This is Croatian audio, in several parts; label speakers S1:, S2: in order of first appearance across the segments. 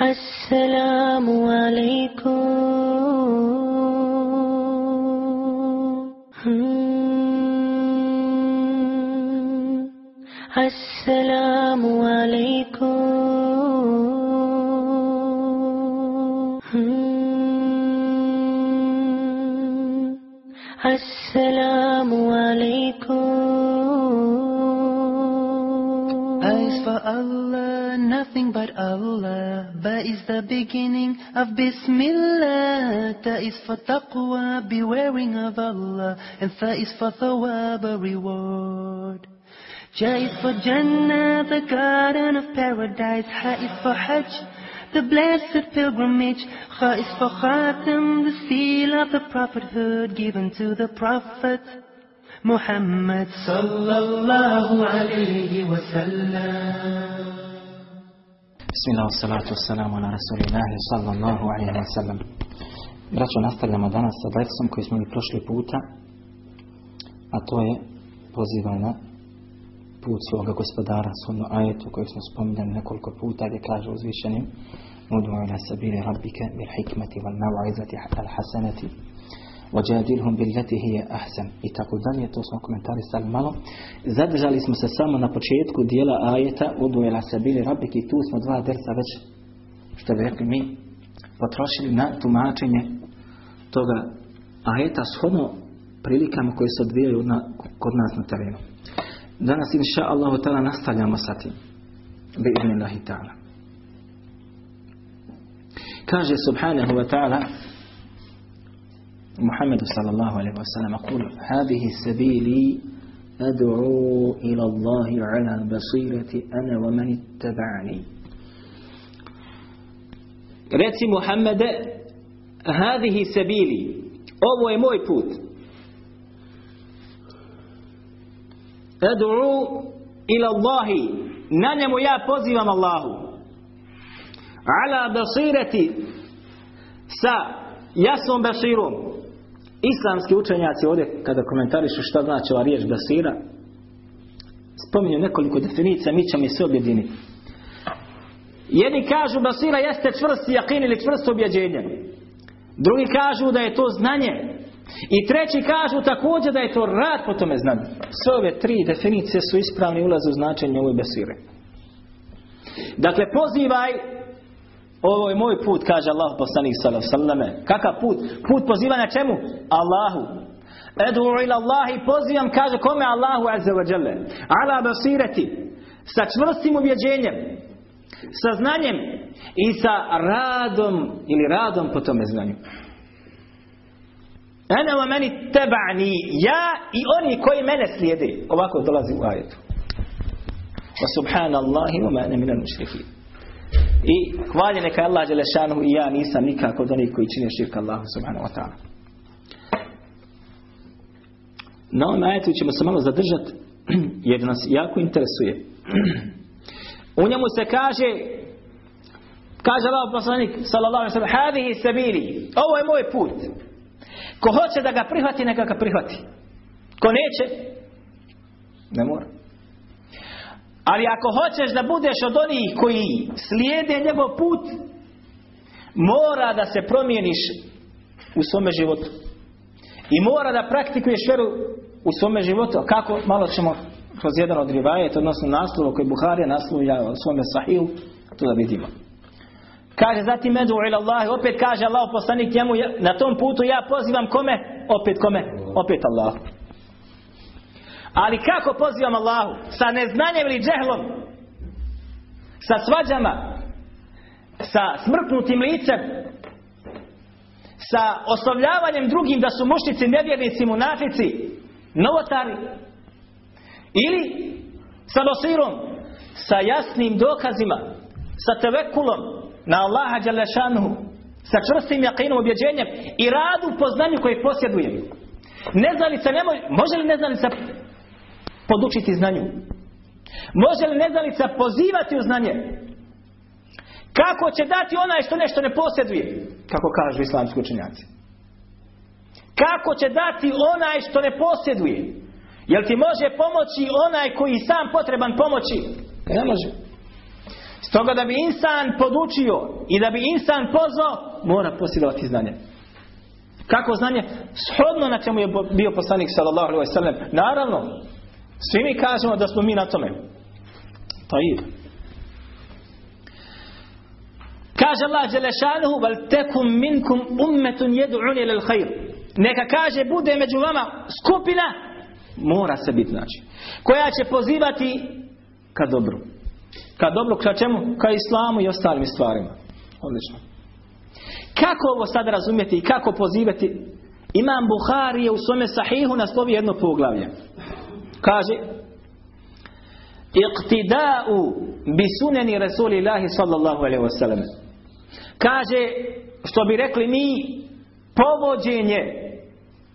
S1: السلام عليكم
S2: And Tha is for thawab, a reward. Ja is for Jannah, the garden of paradise. Ha is for Hajj, the blessed pilgrimage. Kha is for Khatam, the seal of the prophethood given to the Prophet. Muhammad sallallahu alayhi wa sallam.
S3: Bismillah, salatu wassalamu ala rasulillahi sallallahu alaihi wa sallam. Braćo, nastavljamo danas sa dersom koji smo imali prošli puta, a to je poziva na put svoga gospodara, shodno ajetu kojeg smo spominjali nekoliko puta gdje kaže uzvišenim Udu ila sabili rabbike bil hikmeti wal maw'izati al hasanati وجادلهم بالتي هي أحسن i tako dalje, to smo komentarisali malo. Zadržali smo se samo na početku dijela ajeta Udu ila sabili rabbik i tu smo dva dersa već, što bi rekli mi, potrošili na tumačenje toga ajeta shodno prilikama koje se odvijaju na, kod nas na terenu. Danas inša ta'ala nastavljamo sa tim. Bi idnillahi ta'ala. Kaže subhanahu wa ta'ala محمد صلى الله عليه وسلم يقول هذه سبيلي أدعو إلى الله على بصيرة أنا ومن اتبعني Reci Muhammede, hadihi sabili, ovo je moj put. Ad'u ila Allahi, na njemu ja pozivam Allahu. Ala basirati, sa jasnom basirom. Islamski učenjaci ovdje, kada komentarišu šta znači ova riječ basira, spominju nekoliko definicija, mi ćemo sve objediniti. Jedni kažu basira jeste čvrsti jakin ili čvrsto objeđenje. Drugi kažu da je to znanje. I treći kažu također da je to rad po tome znanju. Sve ove tri definicije su ispravni ulaze u značenje ove basire. Dakle, pozivaj ovo je moj put, kaže Allah poslanik sallallahu Kakav put? Put pozivanja čemu? Allahu. Edu ila Allahi pozivam, kaže kome Allahu azza wa jalla. Ala basirati. Sa čvrstim ubjeđenjem. Sa znanjem. I sa radom ili radom po tome znanju. Ene wa meni teba'ni. Ja i oni koji mene slijede. Ovako dolazi u ajetu. Wa subhanallahi wa ma'ana minal mušrikin. I hvalje neka Allah Đelešanu i ja nisam nikako od onih koji čine širka Allahu subhanahu wa ta'ala. Na ovom ajetu ćemo se malo zadržati jer nas jako interesuje. U njemu se kaže kaže Allah poslanik sallallahu alaihi sallam hadihi sabili ovo je moj put ko hoće da ga prihvati neka ga prihvati ko neće ne mora ali ako hoćeš da budeš od onih koji slijede njegov put, mora da se promijeniš u svome životu. I mora da praktikuješ vjeru u svome životu. Kako? Malo ćemo kroz jedan od rivajet, odnosno naslova koji Buharija naslovlja u svome sahihu, to da vidimo. Kaže zatim medu ila Allah, opet kaže Allah poslanik njemu, na tom putu ja pozivam kome? Opet kome? Opet Allah. Ali kako pozivam Allahu? Sa neznanjem ili džehlom? Sa svađama? Sa smrknutim licem? Sa oslovljavanjem drugim da su mušnici, nevjernici, munafici, novotari? Ili sa dosirom? Sa jasnim dokazima? Sa tevekulom na Allaha Đalešanuhu? Sa čvrstim jakinom objeđenjem i radu po znanju koje posjedujem. Neznalica ne može, može li neznalica podučiti znanju? Može li neznalica pozivati u znanje? Kako će dati onaj što nešto ne posjeduje? Kako kažu islamski učenjaci. Kako će dati onaj što ne posjeduje? Jel ti može pomoći onaj koji sam potreban pomoći? Ne može. Stoga da bi insan podučio i da bi insan pozvao, mora posjedovati znanje. Kako znanje? Shodno na čemu je bio poslanik sallallahu alaihi sallam. Naravno, svi mi kažemo da smo mi na tome. Pa i. Kaže Allah Đelešanuhu, val tekum minkum ummetun jed'un ilal khair. Neka kaže, bude među vama skupina, mora se biti znači, koja će pozivati ka dobru. Ka dobru, ka čemu? Ka islamu i ostalim stvarima. Odlično. Kako ovo sad razumjeti i kako pozivati? Imam Buhari je u svome sahihu naslovi jedno poglavlje. Kaže Iqtida'u bi suneni Rasulillahi sallallahu alaihi wasallam. Kaže, što bi rekli mi, povođenje,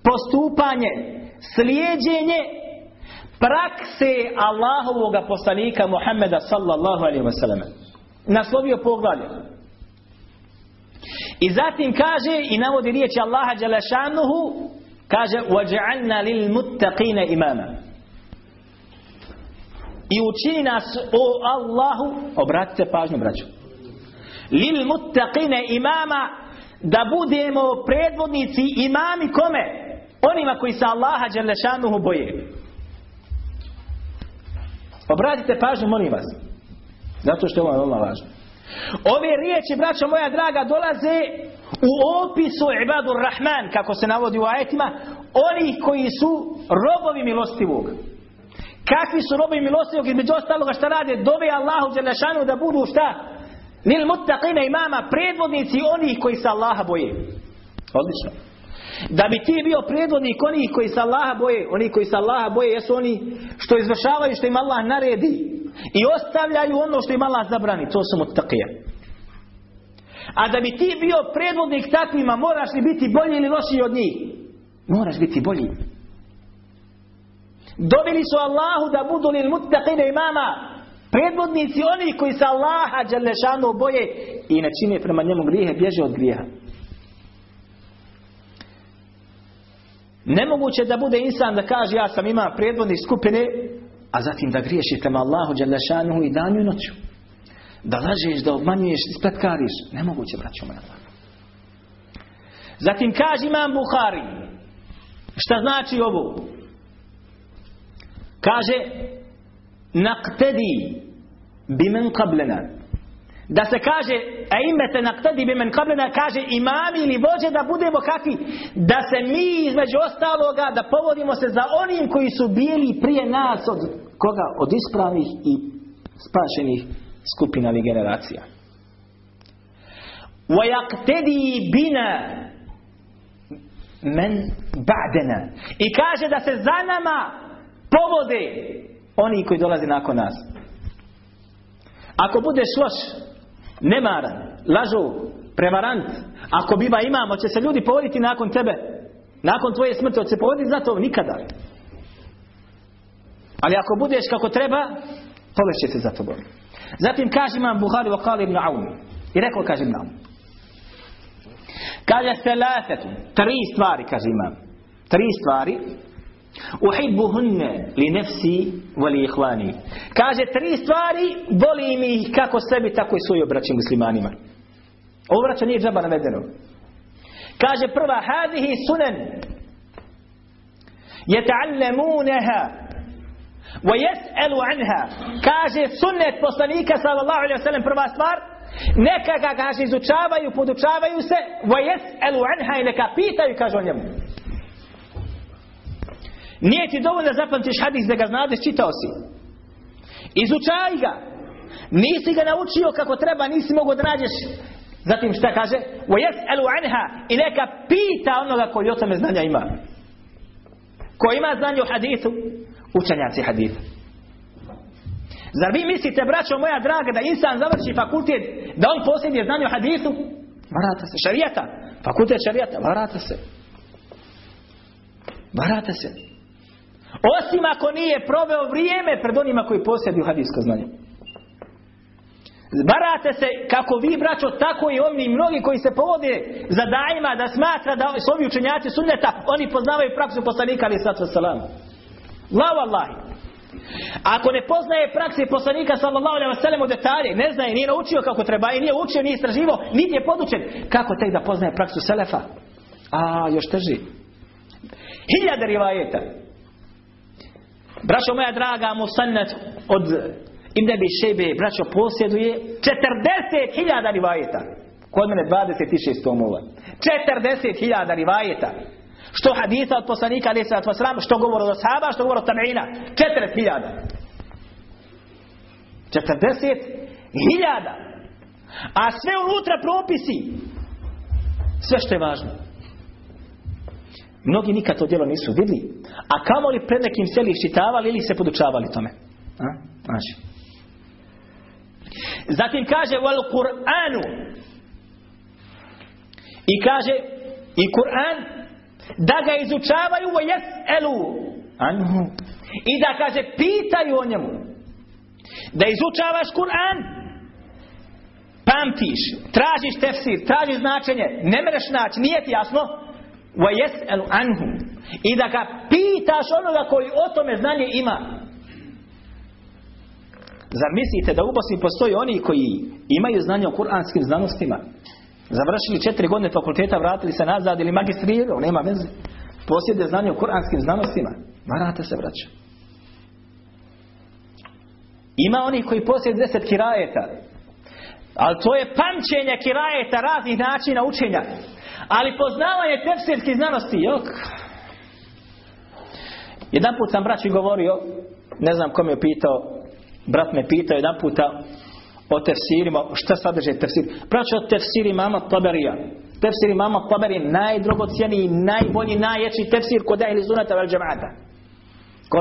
S3: postupanje, slijedjenje prakse Allahovog poslanika Muhammeda sallallahu alaihi wasallam. Naslovio poglavlje. I zatim kaže i navodi riječi Allaha Đalešanuhu kaže وَجَعَلْنَا لِلْمُتَّقِينَ imama i učini nas o Allahu obratite pažnju braću lil muttaqine imama da budemo predvodnici imami kome onima koji se Allaha Đalešanuhu boje obratite pažnju molim vas zato što je ovo veoma važno Ove riječi, braćo moja draga, dolaze u opisu ibadur Rahman, kako se navodi u ajetima, oni koji su robovi milostivog. Kakvi su robovi milostivog, između ostaloga šta rade, dove Allahu Đelešanu da budu šta? Nil muttaqine imama, predvodnici onih koji se Allaha boje. Odlično. Da bi ti bio predvodnik onih koji se Allaha boje, oni koji se Allaha boje, jesu oni što izvršavaju što im Allah naredi i ostavljaju ono što im Allah zabrani. To su muttaqije. A da bi ti bio predvodnik takvima, moraš li biti bolji ili lošiji od njih? Moraš biti bolji. Dobili su Allahu da budu lil muttaqine imama. Predvodnici oni koji se Allaha boje i ne čine prema njemu grijehe, bježe od grijeha. Nemoguće da bude insan da kaže ja sam ima predvodnik skupine, a zatim da griješiš prema Allahu Đalešanuhu i danju i noću. Da lažeš, da obmanjuješ, spletkariš. Nemoguće, braćo moja. Zatim kaže imam Buhari. Šta znači ovo? Kaže Naqtedi bimen qablena Da se kaže a imete naqtedi bimen qablena kaže imami ili vođe da budemo kakvi? Da se mi između ostaloga da povodimo se za onim koji su bili prije nas od koga? Od ispravnih i spašenih skupina ili generacija. وَيَقْتَدِي bina men ba'dena. I kaže da se za nama povode oni koji dolaze nakon nas. Ako budeš loš, nemaran, lažu, prevarant, ako biva imamo, će se ljudi povoditi nakon tebe, nakon tvoje smrti, će se povoditi za to nikada. Ali ako budeš kako treba, povešće se za tobom. Zatim kaže imam Buhari wa kali ibn Aun. I rekao kaže Aun. Kaže selasetu. Tri stvari kaže imam. Tri stvari. Uhibbuhunne li nefsi voli ihvani. Kaže tri stvari, mi ih kako sebi, tako i svoju braći muslimanima. Ovo braća nije džaba navedeno. Kaže prva, hadihi sunan yeta'allamunaha wa yas'alu anha. Kaže sunnet poslanika sallallahu alejhi ve sellem prva stvar, neka ga kaže izučavaju, podučavaju se, wa yas'alu anha i neka pitaju kaže o njemu. nije ti dovoljno da zapamtiš hadis da ga znadeš čitao si izučaj ga nisi ga naučio kako treba nisi mogao da nađeš zatim šta kaže ويسأل عنها i neka pita onoga koji o tome znanja ima ko ima znanje o hadithu učenjaci haditha. Zar vi mislite, braćo moja draga, da insan završi fakultet, da on posjeduje znanje o hadithu? Varata se. Šarijata. Fakultet šarijata. Varata se. Varata se. Osim ako nije proveo vrijeme pred onima koji posjeduju hadijsko znanje. Barate se kako vi braćo tako i oni mnogi koji se povode za dajima da smatra da su ovi učenjaci sunneta oni poznavaju praksu poslanika ali sallatu wasalam. La wallahi. Ako ne poznaje prakse poslanika sallallahu alejhi ve sellem u detalje, ne zna je, nije naučio kako treba, i nije učio, nije istraživao, niti je podučen, kako tek da poznaje praksu selefa? A, još teži. Hiljade rivajeta. Braćo moja draga, Musannat od Ibn Abi Šebe, braćo, posjeduje 40.000 rivajeta. Kod mene 26 tomova. 40.000 rivajeta. Što hadisa od poslanika, ali atmosram, što govori od sahaba, što govori od tabiina. 40.000. 40.000. A sve unutra propisi. Sve što je važno. Mnogi nikad to djelo nisu vidjeli. A kamoli pred nekim seli čitavali ili se podučavali tome. A? Znači. Zatim kaže wal Kur'anu. I kaže i Kur'an da ga izučavaju wa yas'alu anhu. I da kaže pitaju o njemu. Da izučavaš Kur'an pamtiš, tražiš tefsir, tražiš značenje, ne mereš naći, nije ti jasno, وَيَسْأَلُ anhu I da ga pitaš onoga koji o tome znanje ima. Zar mislite da u Bosni postoji oni koji imaju znanje o kuranskim znanostima? Završili četiri godine fakulteta, vratili se nazad ili magistrirao, nema veze. Posjede znanje o kuranskim znanostima. Varate se, braća. Ima oni koji posjede deset kirajeta. Ali to je pamćenje kirajeta raznih načina učenja. Ali poznavanje tefsirskih znanosti, jok. Jedan put sam braći govorio, ne znam kom je pitao, brat me pitao jedan puta o tefsirima, šta sadrže tefsir. O tefsiri mama Taberija. Tefsiri mama Taberija najdrogocijeniji, najbolji, najjači tefsir kod ehli zunata vel džemata.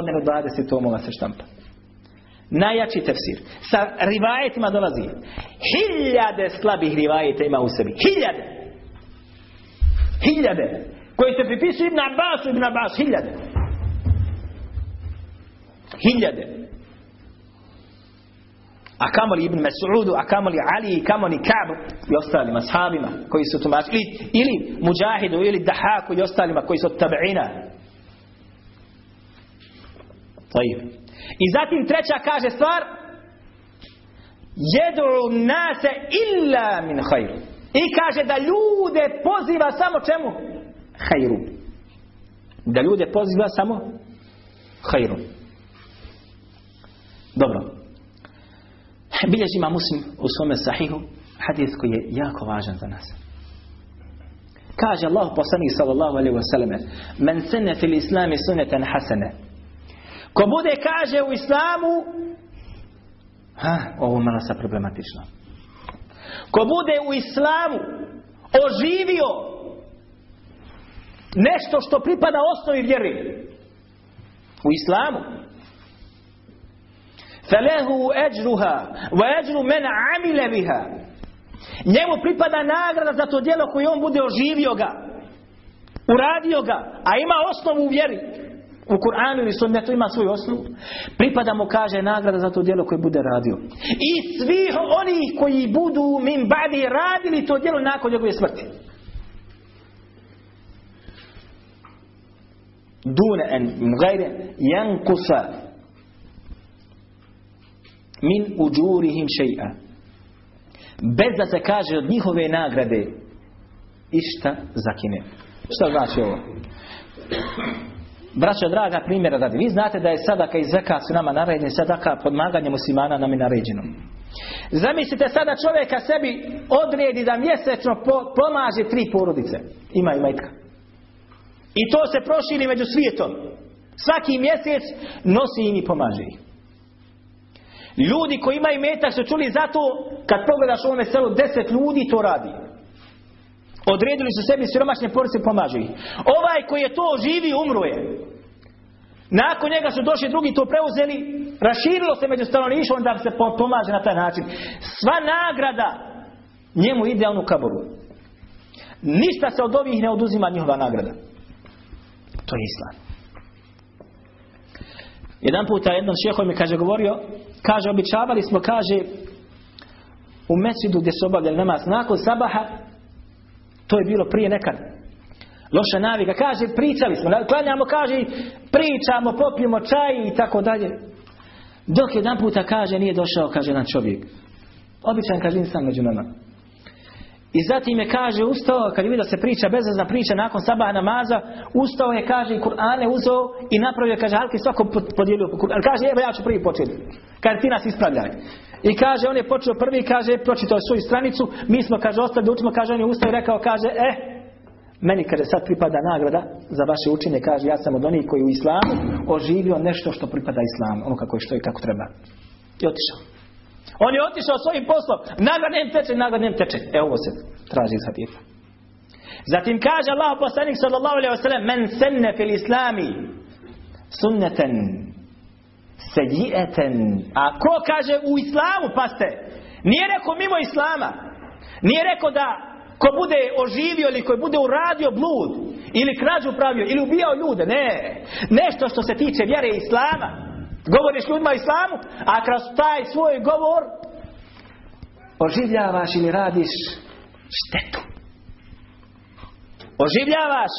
S3: Mene 20 tomova se štampa. Najjači tefsir. Sa rivajetima dolazi. Hiljade slabih rivajeta ima u sebi. Hiljade. Hiljade. Koji se pripisuju Ibn Abbas, Ibn Abbas. Hiljade. Hiljade. A kamoli Ibn Mas'udu, a kamoli Ali, kamoli Ka'bu i ostalim ashabima koji su tumačili. Ili Mujahidu, ili Dahaku i ostalima koji su od tabi'ina. I zatim treća kaže stvar Jedu nase illa min hajru. I kaže da ljude poziva samo čemu? Hajru. Da ljude poziva samo hajru. Dobro. Bilježi ima muslim u svome sahihu hadis koji je jako važan za nas. Kaže Allah poslanik sallallahu alaihi wa sallam Men sene fil islami sunetan hasane Ko bude kaže u islamu ha, ovo je malo sa problematično. Ko bude u islamu oživio nešto što pripada osnovi vjeri u islamu. Felehu eđruha wa eđru men amile biha. Njemu pripada nagrada za to djelo koje on bude oživio ga uradio ga a ima osnovu vjeri u Kur'anu ili sunnetu ima svoju osnovu, pripada mu kaže nagrada za to djelo koje bude radio. I svi oni koji budu min badi radili to djelo nakon njegove smrti. Dune en min gajre jankusa min uđurihim še'a. Bez da se kaže od njihove nagrade išta zakine. Šta znači ovo? Braćo draga, primjera radi. Vi znate da je sadaka i zekat su nama naredni, sadaka podmaganje muslimana nam je naređeno. Zamislite sada čovjeka sebi odredi da mjesečno po, pomaže tri porodice. Ima i majka. I to se proširi među svijetom. Svaki mjesec nosi im i pomaže ih. Ljudi koji imaju metak su čuli zato kad pogledaš u ovome selu deset ljudi to radi. Odredili su sebi siromašne porodice pomažu ih. Ovaj koji je to živi umro je. Nakon njega su došli drugi to preuzeli, raširilo se među stanovništvom da se pomaže na taj način. Sva nagrada njemu ide u kaboru. Ništa se od ovih ne oduzima njihova nagrada. To je islam. Jedan puta jednom šehom mi kaže govorio, kaže običavali smo, kaže u mesidu gdje su obavljali namaz nakon sabaha to je bilo prije nekad. Loša navika. Kaže, pričali smo, klanjamo, kaže, pričamo, popijemo čaj i tako dalje. Dok jedan puta kaže, nije došao, kaže jedan čovjek. Običan, kaže, insan među nama. I zatim je kaže ustao, kad je vidio da se priča bezazna priča nakon sabaha namaza, ustao je kaže i Kur'ane uzeo i napravio kaže halki svako podijelio po Kur'an. Kaže evo ja ću prvi početi. Kaže ti nas ispravljaj. I kaže on je počeo prvi kaže pročitao je svoju stranicu, mi smo kaže ostali da učimo, kaže on je ustao i rekao kaže eh meni kaže sad pripada nagrada za vaše učenje, kaže ja sam od onih koji u islamu oživio nešto što pripada islamu, ono kako je što i kako treba. I otišao. On je otišao svojim poslom. Nagradnem teče, nagradnem teče. E ovo se traži za. Zatim kaže Allah poslanik sallallahu alaihi wa sallam men senne fil islami sunneten sejieten. A ko kaže u islamu, paste, nije rekao mimo islama. Nije rekao da ko bude oživio ili ko bude uradio blud ili krađu pravio ili ubijao ljude. Ne. Nešto što se tiče vjere islama. Govoriš ljudima islamu, a kroz taj svoj govor oživljavaš ili radiš štetu. Oživljavaš,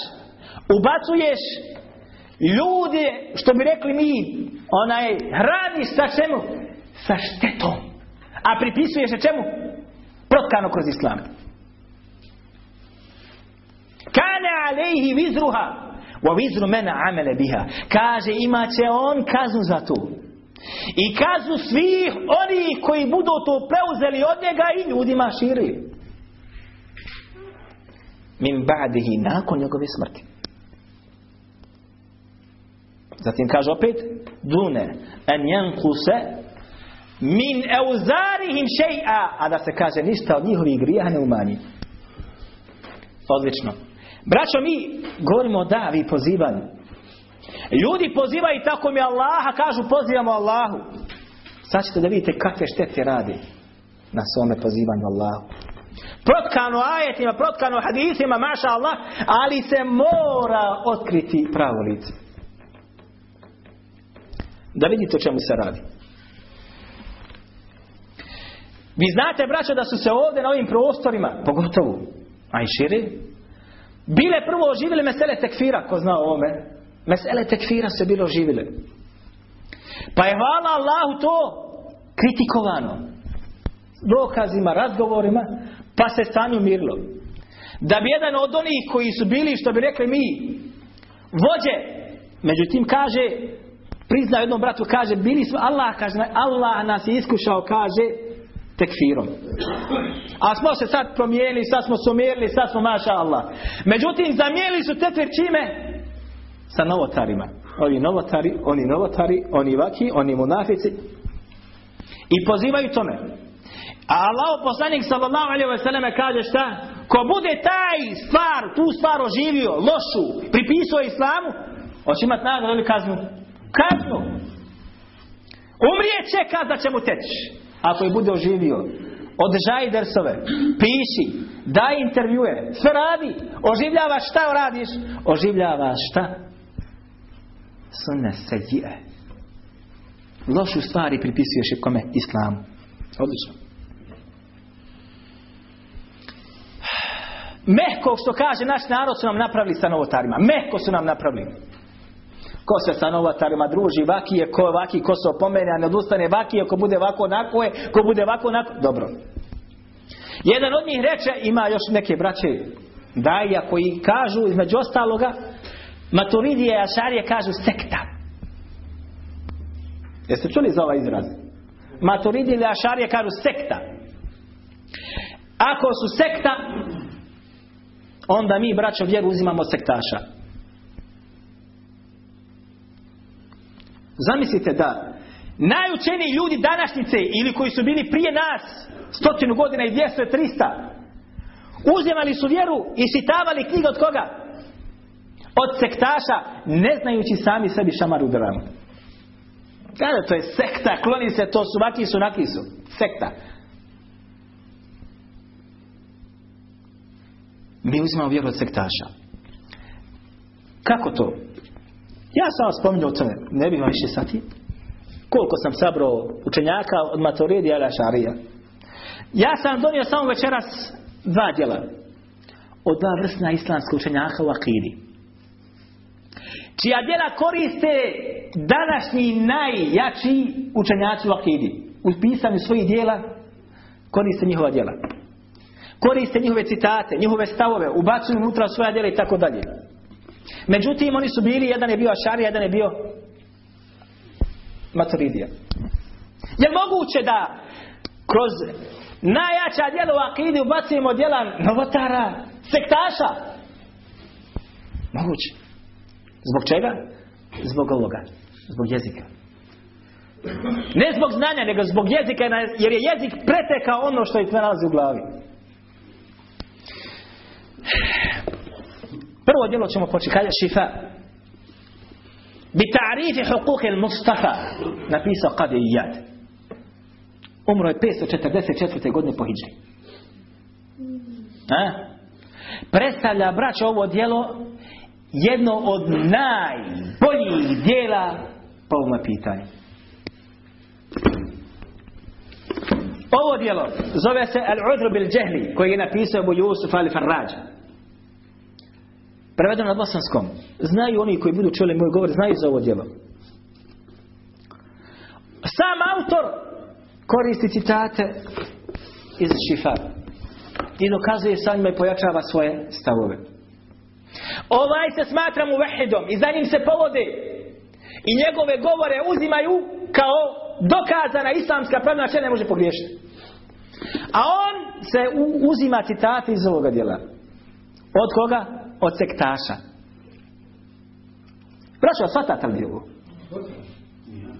S3: ubacuješ ljude, što bi rekli mi, onaj, radiš sa čemu? Sa štetom. A pripisuješ se čemu? Protkano kroz islam. Kane alejhi vizruha. Wa vizru mena amele biha. Kaže imat će on kaznu za to. I kaznu svih onih koji budu to preuzeli od njega i ljudima širili. Min ba'dihi nakon njegove smrti. Zatim kaže opet dune en jankuse min euzarihim še'a a da se kaže ništa od njihovih grija ne umanji. Odlično. Braćo, mi govorimo o davi pozivanju. Ljudi pozivaju tako mi Allaha, kažu pozivamo Allahu. Sad ćete da vidite kakve štete radi na svome pozivanju Allahu. Protkano ajetima, protkano hadisima, maša Allah, ali se mora otkriti pravo lice. Da vidite o čemu se radi. Vi znate, braćo, da su se ovdje na ovim prostorima, pogotovo, a i šire, Bile prvo oživile mesele tekfira, ko zna o ovome. Mesele tekfira se bilo oživile. Pa je hvala Allahu to kritikovano. Dokazima, razgovorima, pa se stanje umirilo. Da bi jedan od onih koji su bili, što bi rekli mi, vođe, međutim kaže, prizna jednom bratu, kaže, bili smo, Allah, kaže, Allah nas je iskušao, kaže, tekfirom. A smo se sad promijenili, sad smo sumirili, sad smo maša Allah. Međutim, zamijenili su tekfir čime? Sa novotarima. Ovi novotari, oni novotari, oni vaki, oni munafici. I pozivaju tome. A Allah poslanik sallallahu alaihi wa sallam kaže šta? Ko bude taj stvar, tu stvar oživio, lošu, pripisao islamu, hoće imati nagradu ili kaznu? Kaznu. Umrije čeka da će mu teći ako je bude oživio. Održaj dersove, piši, daj intervjue, sve radi. Oživljavaš šta radiš? Oživljavaš šta? Sunne seđije. Lošu stvari pripisuješ i kome? Islamu. Odlično. Mehko što kaže naš narod su nam napravili sa novotarima. Mehko su nam napravili. Ko se sa novatarima druži, vaki je ko vaki, ko se opomene, a ne odustane vaki je, ko bude vako onako je, ko bude vako onako. Dobro. Jedan od njih reče, ima još neke braće daja koji kažu, između ostaloga, maturidije i ašarije kažu sekta. Jeste čuli za ovaj izraz? Maturidije ili ašarije kažu sekta. Ako su sekta, onda mi, braćo, vjeru uzimamo sektaša. Zamislite da najučeniji ljudi današnjice ili koji su bili prije nas stotinu godina i 200 300 uzimali su vjeru i sitavali knjige od koga? Od sektaša ne znajući sami sebi šamar u dramu. Kada to je sekta, kloni se, to su vaki su, naki su. Sekta. Mi uzimamo vjeru od sektaša. Kako to? Ja sam vam spominjao tome, ne bih vam više sati. Koliko sam sabrao učenjaka od Maturidija ili Šarija. Ja sam donio samo večeras dva djela. od dva vrsna islamska učenjaka u akidi. Čija djela koriste današnji najjači učenjaci u akidi. U pisanju svojih djela koriste njihova djela. Koriste njihove citate, njihove stavove, ubacuju unutra svoja djela i tako dalje. Međutim, oni su bili, jedan je bio Ašari, jedan je bio Maturidija. Je moguće da kroz najjača djela u akidi ubacujemo djela novotara, sektaša? Moguće. Zbog čega? Zbog ovoga. Zbog jezika. Ne zbog znanja, nego zbog jezika, jer je jezik pretekao ono što je nalazi u glavi. Prvo djelo ćemo početi kada šifa. Bi ta'rifi hukuki il-Mustafa napisao Qadi Iyad. Umro je 544. godine po. A? Predstavlja, braće, ovo djelo jedno od najboljih dijela po ovome pitanju. Ovo djelo zove se Al-Udru bil Džehli koji je napisao Abu Yusuf Ali Farrađ. Prevedeno na bosanskom. Znaju oni koji budu čuli moj govor, znaju za ovo djelo. Sam autor koristi citate iz šifa i dokazuje sa njima i pojačava svoje stavove. Ovaj se smatra mu vahidom i za njim se povode i njegove govore uzimaju kao dokazana islamska pravna ne može pogriješiti. A on se uzima citate iz ovoga djela. Od koga? Od sektaša. Braćo, shvatate li ovo?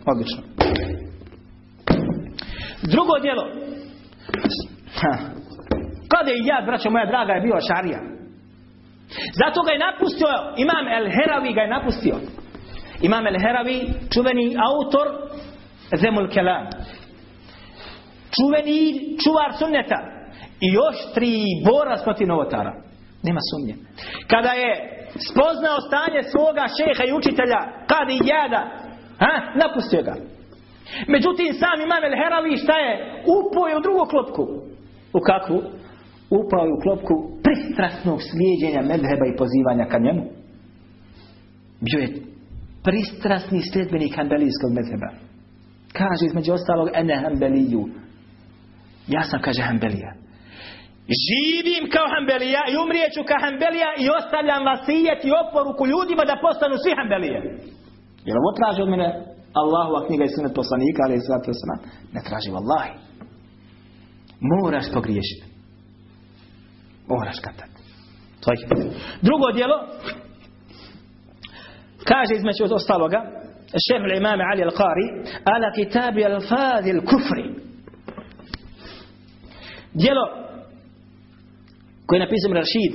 S3: Odlično. Drugo djelo. Kada je ja, braćo moja draga, je bio šarija. Zato ga je napustio, imam El Heravi ga je napustio. Imam El Heravi, čuveni autor Zemul Kelam. Čuveni čuvar sunneta. I još tri borac protiv novotara. Nema sumnje. Kada je spoznao stanje svoga šeha i učitelja, kada i jada, ha, napustio ga. Međutim, sam imam El Heravi šta je? Upao je u drugu klopku. U kakvu? Upao je u klopku pristrasnog slijedjenja medheba i pozivanja ka njemu. Bio je pristrasni sljedbenik hanbelijskog medheba. Kaže između ostalog, ene hanbeliju. Ja sam, kaže, hanbelija. Živim kao hanbelija i umrijeću kao hanbelija i ostavljam vasijet i oporuku ljudima da postanu svi hanbelije. Jer ovo traži od mene Allahova knjiga i sunet poslanika, ali i svat Ne traži vallahi. Moraš pogriješiti. Moraš katati. To je. Drugo djelo, kaže između ostaloga, šehr imam Ali al-Qari, ala kitabi al-fadhi al-kufri. Djelo koje je napisao Rašid,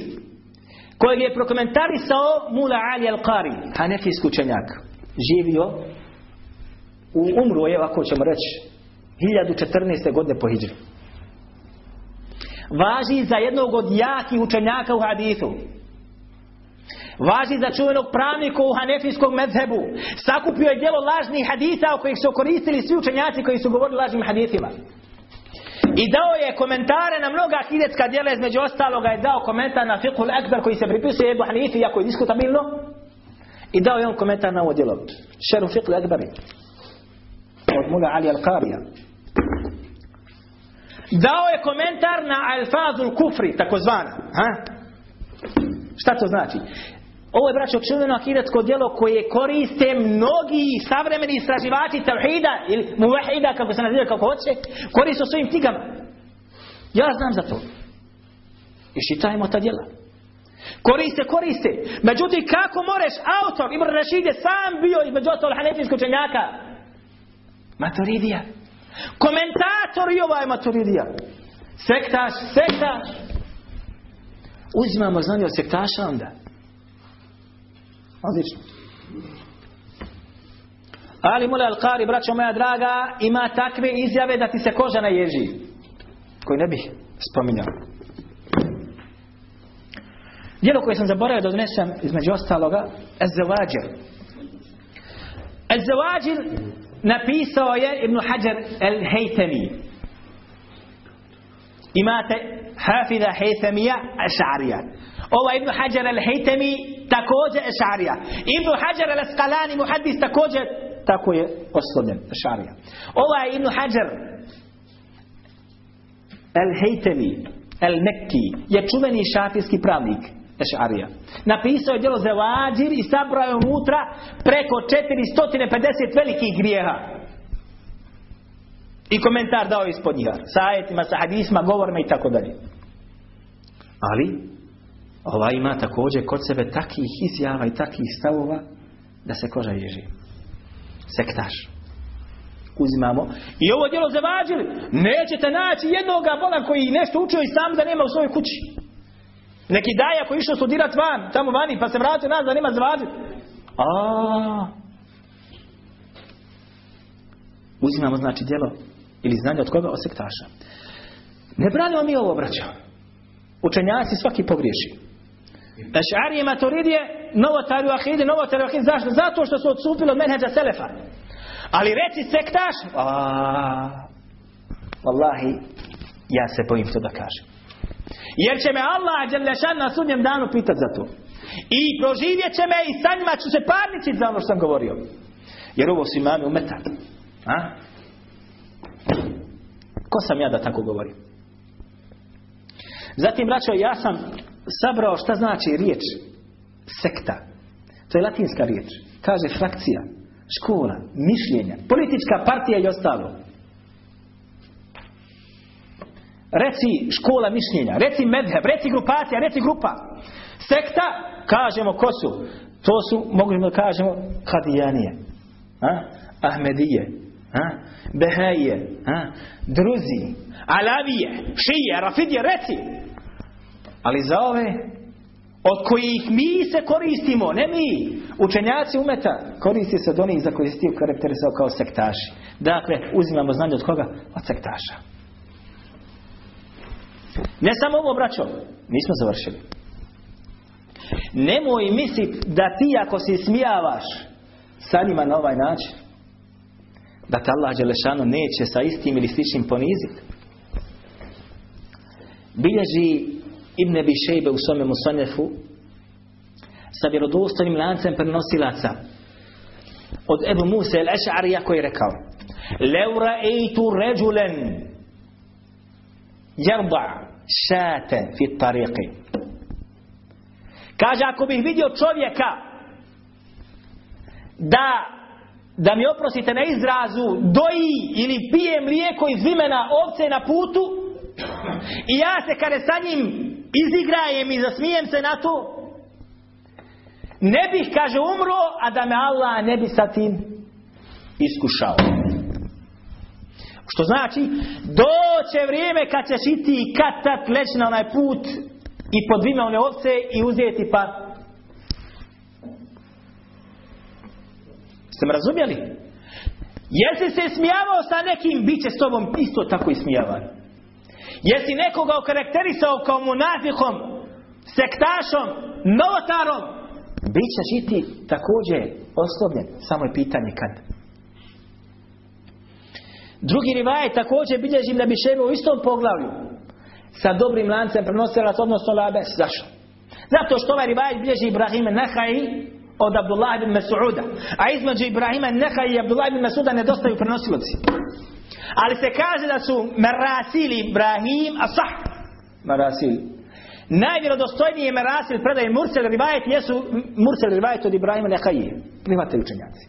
S3: kojeg je prokomentarisao Mula Ali al-Qari, hanefijski učenjak, živio u umru je, ako ćemo reći, 1014. godine po hijđri. Važi za jednog od jakih učenjaka u hadithu. Važi za čuvenog pravnika u hanefijskom medhebu. Sakupio je djelo lažnih haditha o kojih su koristili svi učenjaci koji su govorili lažnim hadithima. I dao je komentare na mnoga akidetska djela, između ostaloga je dao komentar na fiqhul akbar koji se pripisuje Ebu Hanifi, jako je diskutabilno. I dao je on komentar na ovo djelo. Šeru fiqhul akbari. Od Ali al-Qarija. Dao je komentar na alfazul kufri, takozvana. Ha? Šta to znači? Ovo je braćo čuveno akidetsko djelo koje koriste mnogi savremeni istraživači tavhida ili muvahida kako se naziva kako hoće, koriste u svojim knjigama. Ja znam za to. I šitajmo ta djela. Koriste, koriste. Međutim, kako moreš autor, Ibn Rashid je sam bio između ostalo hanefijskog učenjaka. Maturidija. Komentator i ovaj maturidija. Sektaš, sektaš. Uzimamo znanje od sektaša onda. Odlično. Ali Mula Al-Qari, braćo moja draga, ima takve izjave da ti se koža naježi. Koje ne bih spominjao. Dijelo koje sam zaboravio da odnesem između ostaloga, Ez-Zawajir. Ez-Zawajir napisao je Ibn Hajar El-Hejtemi. Imate Hafida Hejtemija Ašarija. Ova Ibn Hajar al-Haytami također Ešarija. Ibn Hajar al-Asqalani muhaddis također tako je oslovljen Ešarija. Ova Ibn Hajar al-Haytami al-Mekki je čuveni šafijski pravnik Ešarija. Napisao je djelo Zevađir i sabrao je unutra preko 450 velikih grijeha. I komentar dao ispod njega. Sa ajetima, sa hadisma, govorima i tako dalje. Ali, ova ima također kod sebe takvih izjava i takvih stavova da se koža ježi. Sektaš. Uzimamo. I ovo djelo zavađili. Nećete naći jednoga bola koji nešto učio i sam da nema u svojoj kući. Neki daja koji išao studirat van, tamo vani, pa se vratio nazad da nema zavađiti. A. Uzimamo znači djelo ili znanje od koga? Od sektaša. Ne branimo mi ovo, braćo. Učenjaci svaki pogriješi. Ešarije maturidije, u ahide, novotari u ahide. Zašto? Zato što su odsupili od menheđa selefa. Ali reci sektaš, a, Wallahi, ja se bojim to da kažem. Jer će me Allah Đelešan na sudnjem danu pitat za to. I proživjet će me i sa njima ću se parničiti za ono što sam govorio. Jer ovo su imami umeta. A? Ko sam ja da tako govorim? Zatim, braćo, ja sam sabrao šta znači riječ sekta. To je latinska riječ. Kaže frakcija, škola, mišljenja, politička partija i ostalo. Reci škola mišljenja, reci medheb, reci grupacija, reci grupa. Sekta, kažemo ko su? To su, možemo da kažemo, hadijanije, a? ahmedije, a? behaije, a? druzi, alavije, šije, rafidije, reci. Ali za ove od kojih mi se koristimo, ne mi, učenjaci umeta, koristi se od onih za koji ti karakterizao kao sektaši. Dakle, uzimamo znanje od koga? Od sektaša. Ne samo ovo, braćo, nismo završili. Nemoj misliti da ti ako se smijavaš sa njima na ovaj način, da te Allah Đelešanu neće sa istim ili sličnim poniziti. Bilježi Ibn Abi Šejbe u svome Musanefu sa vjerodostojnim lancem prenosilaca od Ebu Musa el-Eš'arija koji je rekao Lev ra'eitu ređulen jerda šate fi tariqi. Kaže ako bih vidio čovjeka da da mi oprostite na izrazu doji ili pije mlijeko iz vimena ovce na putu i ja se kada sa njim izigrajem i zasmijem se na to ne bih kaže umro a da me Allah ne bi sa tim iskušao. Što znači doće vrijeme kad ćeš iti i katat leći na onaj put i pod vime one ovce i uzeti pa ste me razumjeli? Jesi se smijavao sa nekim bit će s tobom isto tako i smijavan jesi nekoga okarakterisao kao munafihom sektašom novotarom bit ćeš iti također oslovljen samo je pitanje kad Drugi rivaj također bilježi da bi šeru u istom poglavlju sa dobrim lancem prenosilac odnosno labes. Zašto? Zato što ovaj rivaj bilježi Ibrahima Nehaj od Abdullah ibn Mas'uda. A između Ibrahima Nehaj i Abdullah ibn Mas'uda nedostaju prenosilaci. Ali se kaže da su Merasili Ibrahim Asah. Merasili. Najvjerodostojniji je Merasil predaj Mursel rivajet jesu Mursel rivajet od Ibrahima Nehaj. Primate učenjaci.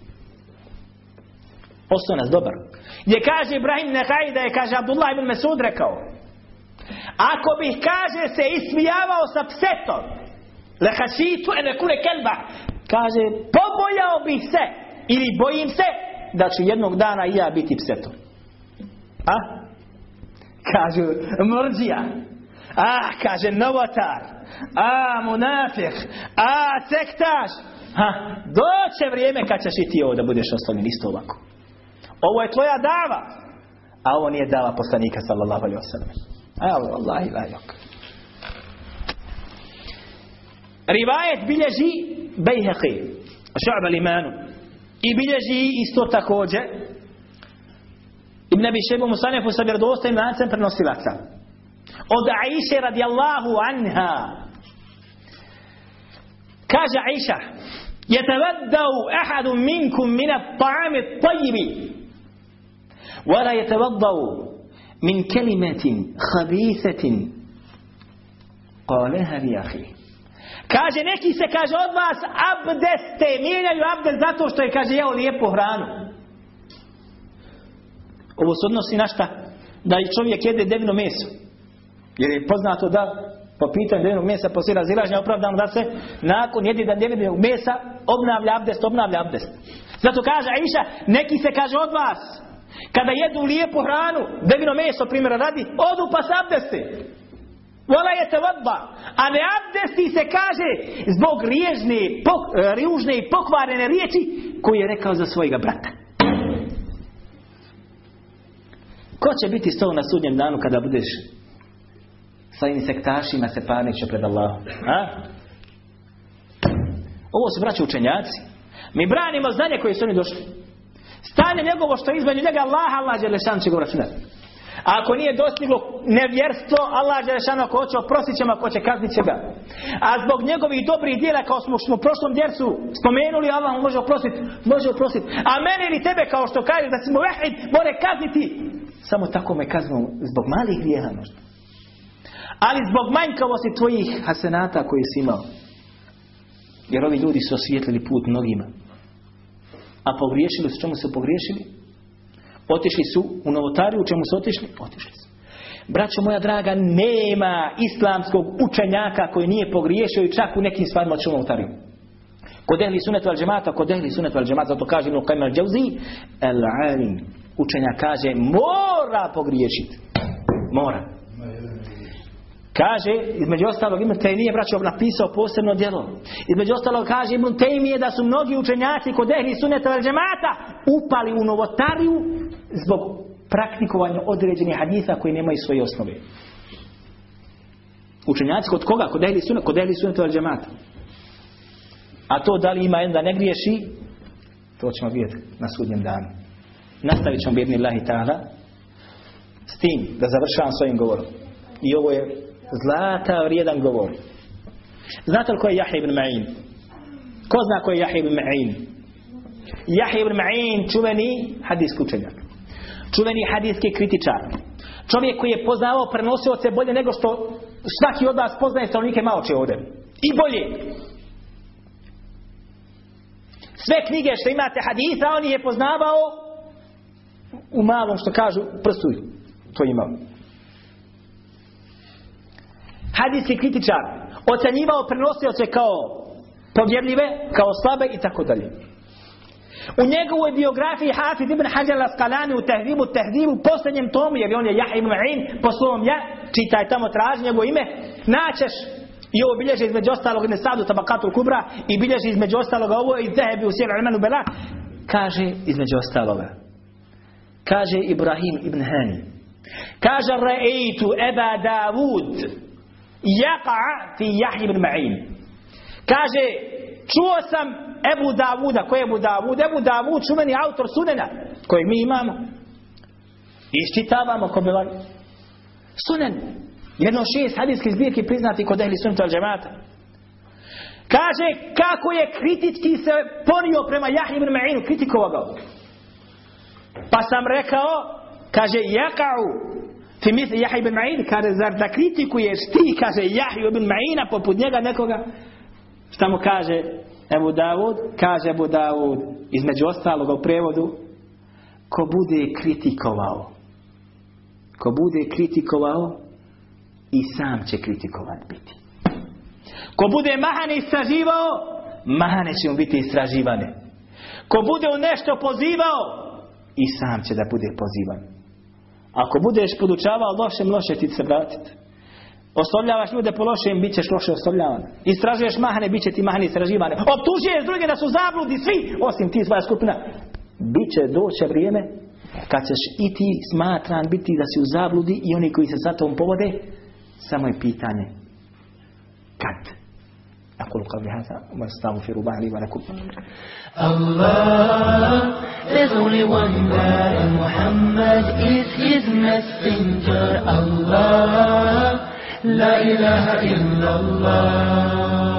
S3: Ostao nas dobar. Gdje kaže Ibrahim Nehaj da je, kaže Abdullah ibn Mesud rekao. Ako bih, kaže, se ismijavao sa psetom, lehašitu ene kule kelba, kaže, pobojao bih se, ili bojim se, da ću jednog dana i ja biti psetom. A? Kažu, mrđija. A, kaže, novotar. A, munafih. A, sektaš. Ha, doće vrijeme kad ćeš i ti ovo da budeš ostavljen isto ovako. Ovo je tvoja dava. A ovo nije dava poslanika sallallahu alaihi wasallam. A wallahi la yok. Rivajet bilježi Bejheqi. Šu'ba limanu. I bilježi isto također ابن ابي شيبه مصنف وسبير دوستي ما انت بنوصي لك اود عائشه رضي الله عنها كاج عائشه يتودع احد منكم من الطعام الطيب ولا يتوضا من كلمه خبيثه قالها لي أخي كاجنكي سكاجود بس عبد استمين يا عبد ذاته اشتهي كاجيه وليه بهرانه Ovo se odnosi na šta? Da i čovjek jede devino meso. Jer je poznato da po pitanju devinog mesa poslije razilaženja opravdano da se nakon jedida devinog mesa obnavlja abdest, obnavlja abdest. Zato kaže Aisha, neki se kaže od vas, kada jedu lijepu hranu, devino meso primjera radi, odu pa se abdeste. Vola je te vodba. A ne abdesti se kaže zbog riježne, pok, ružne i pokvarene riječi koju je rekao za svojega brata. Ko će biti s na sudnjem danu kada budeš sa ovim sektašima se parniče pred Allahom? A? Ovo su braće učenjaci. Mi branimo znanje koje su oni došli. Stanje njegovo što je između njega Allah, Allah Đelešan će go računati. A ako nije dostiglo nevjerstvo, Allah Đelešan ako hoće oprostit ćemo, ako će kaznit će ga. A zbog njegovih dobrih dijela, kao smo, u prošlom djercu spomenuli, Allah može oprostiti, može oprostiti. A mene ili tebe, kao što kaže da si mu vehid, more kazniti. Samo tako me kaznu zbog malih grijeha možda. Ali zbog manjkavosti tvojih hasenata koje si imao. Jer ovi ljudi su osvijetlili put mnogima. A pogriješili su čemu su pogriješili? Otišli su u novotariju, u čemu su otišli? Otišli su. Braćo moja draga, nema islamskog učenjaka koji nije pogriješio i čak u nekim stvarima otišao u novotariju. Kod ehli sunet val džemata, kod ehli sunet val džemata, zato kaže Ibn Qajmer Džavzi, el alim, učenjak kaže, mora pogriješiti. Mora. Kaže, između ostalog, Ibn Taymiye, braćo, napisao posebno djelo. Između ostalog, kaže Ibn Taymiye da su mnogi učenjaci kod ehli suneta vel džemata upali u novotariju zbog praktikovanja određenih hadisa koji nemaju svoje osnove. Učenjaci kod koga? Kod ehli suneta, kod ehli suneta vel džemata. A to da li ima jedan da ne griješi, to ćemo vidjeti na sudnjem danu. Nastavit ćemo bjedni Allahi ta'ala s tim da završavam svojim govorom. I ovo je zlata vrijedan govor. Znate li ko je Jahja ibn Ma'in? Ko zna ko je Jahja ibn Ma'in? Jahja ibn Ma'in, čuveni hadijski učenjak. Čuveni hadijski kritičar. Čovjek koji je poznavao prenosioce bolje nego što svaki od vas poznaje stanovnike Maoče ovdje. I bolje. Sve knjige što imate hadisa, on je poznavao u malom što kažu prstu. To imao hadijski kritičar ocenjivao prenosioce kao povjerljive, kao slabe i tako dalje. U njegovoj biografiji Hafid ibn Hajar al-Asqalani u Tehdibu, Tehdibu, posljednjem tomu, jer on je Jah ibn Ma'in, po slovom ja, čitaj tamo traži njegovo ime, naćeš i ovo bilježi između ostalog ne sadu tabakatul kubra i bilježi između ostaloga ovo i zehebi u sjelu imenu bela, kaže između ostaloga. Kaže Ibrahim ibn Hani. Kaže Ra'eitu Eba Davud Jaka fi Jahji ibn Ma'in. Kaže, čuo sam Ebu Davuda. Ko je Ebu Davud? Ebu Davud, čuveni autor sunena, koji mi imamo. Iščitavamo ko bila sunen. Jedno šest hadijskih zbirki priznati kod ehli sunnata al džemata. Kaže, kako je kritički se ponio prema Jahji ibn Ma'inu, kritikovao ga. Pa sam rekao, kaže, jaka'u Ti misli ibn Ma'in, kaže, zar da kritikuješ ti, kaže, Jahaj ibn Ma'ina, poput njega nekoga? Šta mu kaže Ebu Davud? Kaže Ebu Davud, između ostaloga u prevodu, ko bude kritikovao, ko bude kritikovao, i sam će kritikovat biti. Ko bude mahane istraživao, mahane će mu biti istraživane. Ko bude u nešto pozivao, i sam će da bude pozivan. Ako budeš podučavao lošem, loše ti se vratiti. Oslovljavaš ljude po lošem, bit ćeš loše oslovljavan. Istražuješ mahane, bit će ti mahane istraživane. Optužuješ druge da su zabludi svi, osim ti svoja skupina. Biće doće vrijeme kad ćeš i ti smatran biti da si u zabludi i oni koji se za tom povode, samo je pitanje kad. أقول قبل هذا وأستغفر بعلي ولكم.
S1: الله اغلي والنار الله. لا إله إلا الله.